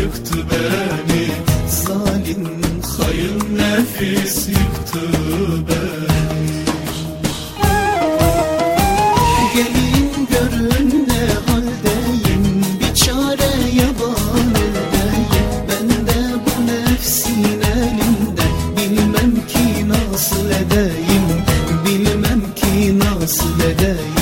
yıktı beni. Zalim Hayır nefis yıktı beni. Gelin görün ne haldeyim. Bir çare yaban Ben de bu nefsin elinden Bilmem ki nasıl edeyim. Bilmem ki nasıl edeyim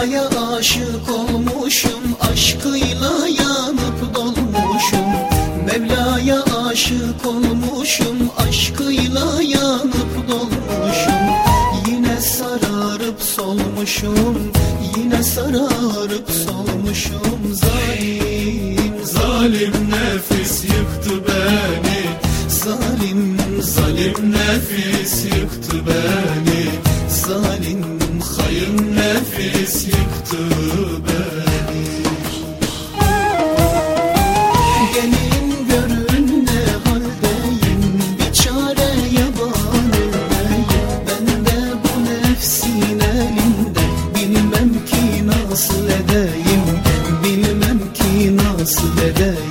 Mevla'ya aşık olmuşum Aşkıyla yanıp dolmuşum. Mevla'ya aşık olmuşum Aşkıyla yanıp dolmuşum. Yine sararıp solmuşum Yine sararıp solmuşum. Zalim, Zalim nefis yıktı beni. Zalim, Zalim nefis yıktı beni zalim hain nefis yıktı beni Gelin görün haldeyim bir çare yaban Ben de bu nefsin elinde bilmem ki nasıl edeyim. Bilmem ki nasıl edeyim.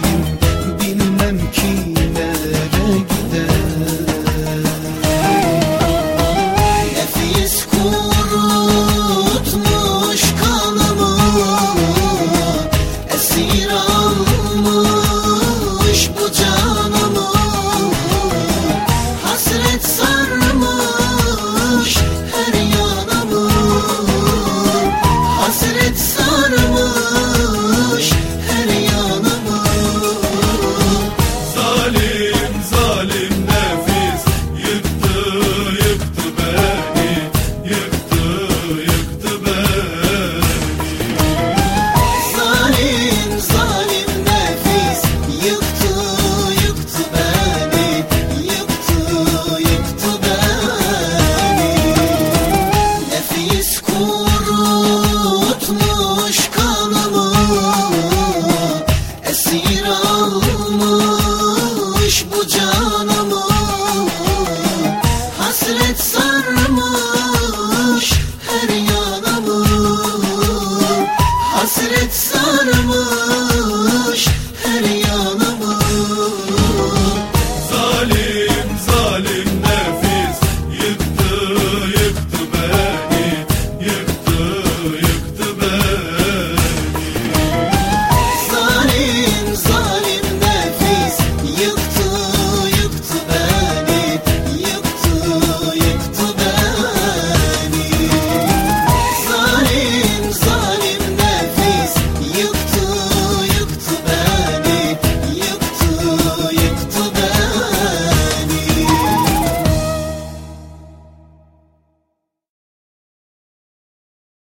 kanımı Esir